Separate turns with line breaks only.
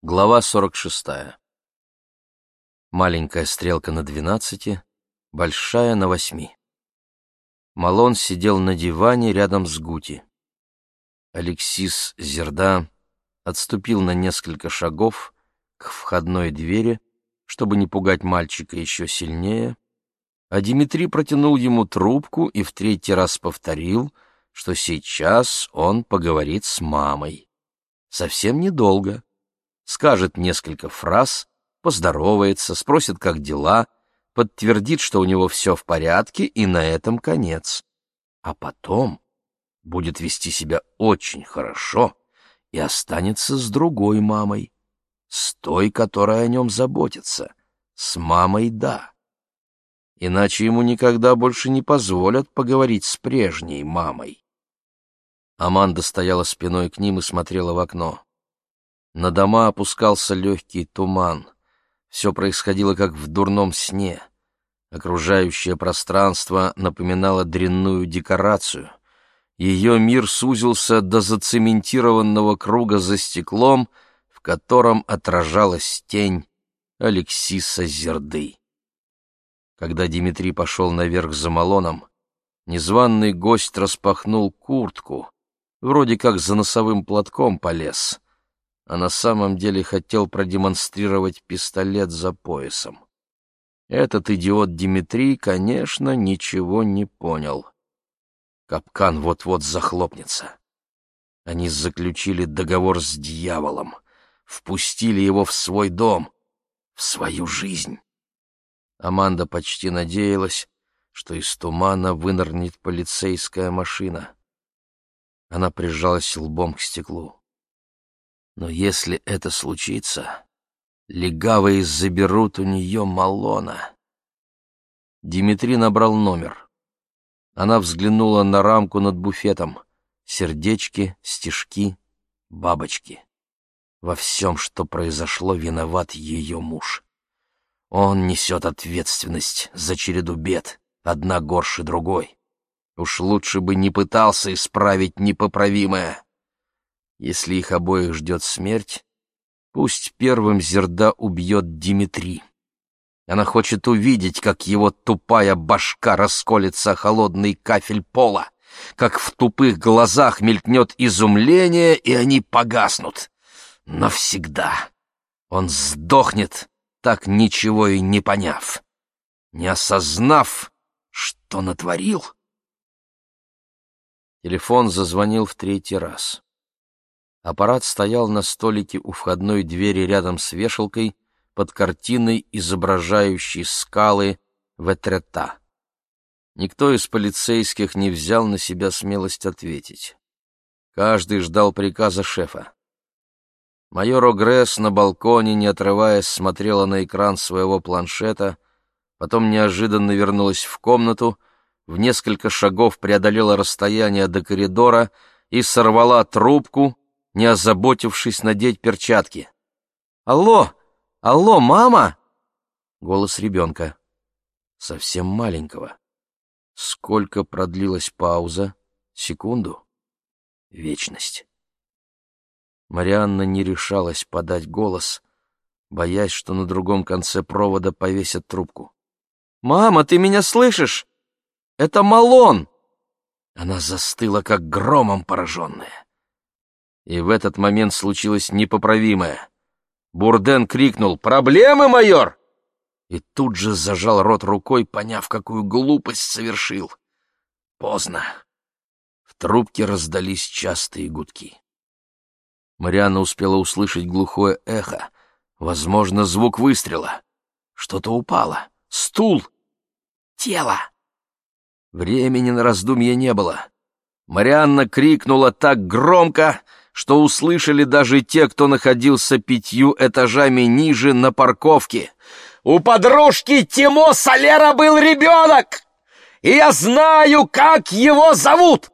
Глава 46. Маленькая стрелка на двенадцати, большая на восьми. Малон сидел на диване рядом с Гути. Алексис Зерда отступил на несколько шагов к входной двери, чтобы не пугать мальчика еще сильнее, а Дмитрий протянул ему трубку и в третий раз повторил, что сейчас он поговорит с мамой. Совсем недолго скажет несколько фраз, поздоровается, спросит, как дела, подтвердит, что у него все в порядке, и на этом конец. А потом будет вести себя очень хорошо и останется с другой мамой, с той, которая о нем заботится, с мамой «да». Иначе ему никогда больше не позволят поговорить с прежней мамой. Аманда стояла спиной к ним и смотрела в окно. На дома опускался легкий туман. Все происходило как в дурном сне. Окружающее пространство напоминало дрянную декорацию. Ее мир сузился до зацементированного круга за стеклом, в котором отражалась тень Алексиса Зерды. Когда Дмитрий пошел наверх за Малоном, незваный гость распахнул куртку, вроде как за носовым платком полез — а на самом деле хотел продемонстрировать пистолет за поясом. Этот идиот Дмитрий, конечно, ничего не понял. Капкан вот-вот захлопнется. Они заключили договор с дьяволом, впустили его в свой дом, в свою жизнь. Аманда почти надеялась, что из тумана вынырнет полицейская машина. Она прижалась лбом к стеклу. Но если это случится, легавые заберут у нее Малона. Димитри набрал номер. Она взглянула на рамку над буфетом. Сердечки, стежки, бабочки. Во всем, что произошло, виноват ее муж. Он несет ответственность за череду бед, одна горше другой. Уж лучше бы не пытался исправить непоправимое. Если их обоих ждет смерть, пусть первым Зерда убьет Димитри. Она хочет увидеть, как его тупая башка расколется холодный кафель пола, как в тупых глазах мелькнет изумление, и они погаснут. Навсегда. Он сдохнет, так ничего и не поняв, не осознав, что натворил. Телефон зазвонил в третий раз. Аппарат стоял на столике у входной двери рядом с вешалкой под картиной, изображающей скалы Ветрета. Никто из полицейских не взял на себя смелость ответить. Каждый ждал приказа шефа. Майор Огресс на балконе, не отрываясь, смотрела на экран своего планшета, потом неожиданно вернулась в комнату, в несколько шагов преодолела расстояние до коридора и сорвала трубку, не озаботившись надеть перчатки. «Алло! Алло, мама!» Голос ребенка. Совсем маленького. Сколько продлилась пауза? Секунду? Вечность. Марианна не решалась подать голос, боясь, что на другом конце провода повесят трубку. «Мама, ты меня слышишь? Это Малон!» Она застыла, как громом пораженная. И в этот момент случилось непоправимое. Бурден крикнул «Проблемы, майор!» И тут же зажал рот рукой, поняв, какую глупость совершил. Поздно. В трубке раздались частые гудки. Марианна успела услышать глухое эхо, возможно, звук выстрела. Что-то упало. Стул. Тело. Времени на раздумье не было. Марианна крикнула так громко, что услышали даже те, кто находился пятью этажами ниже на парковке. «У подружки Тимо Солера был ребенок, и я знаю, как его зовут!»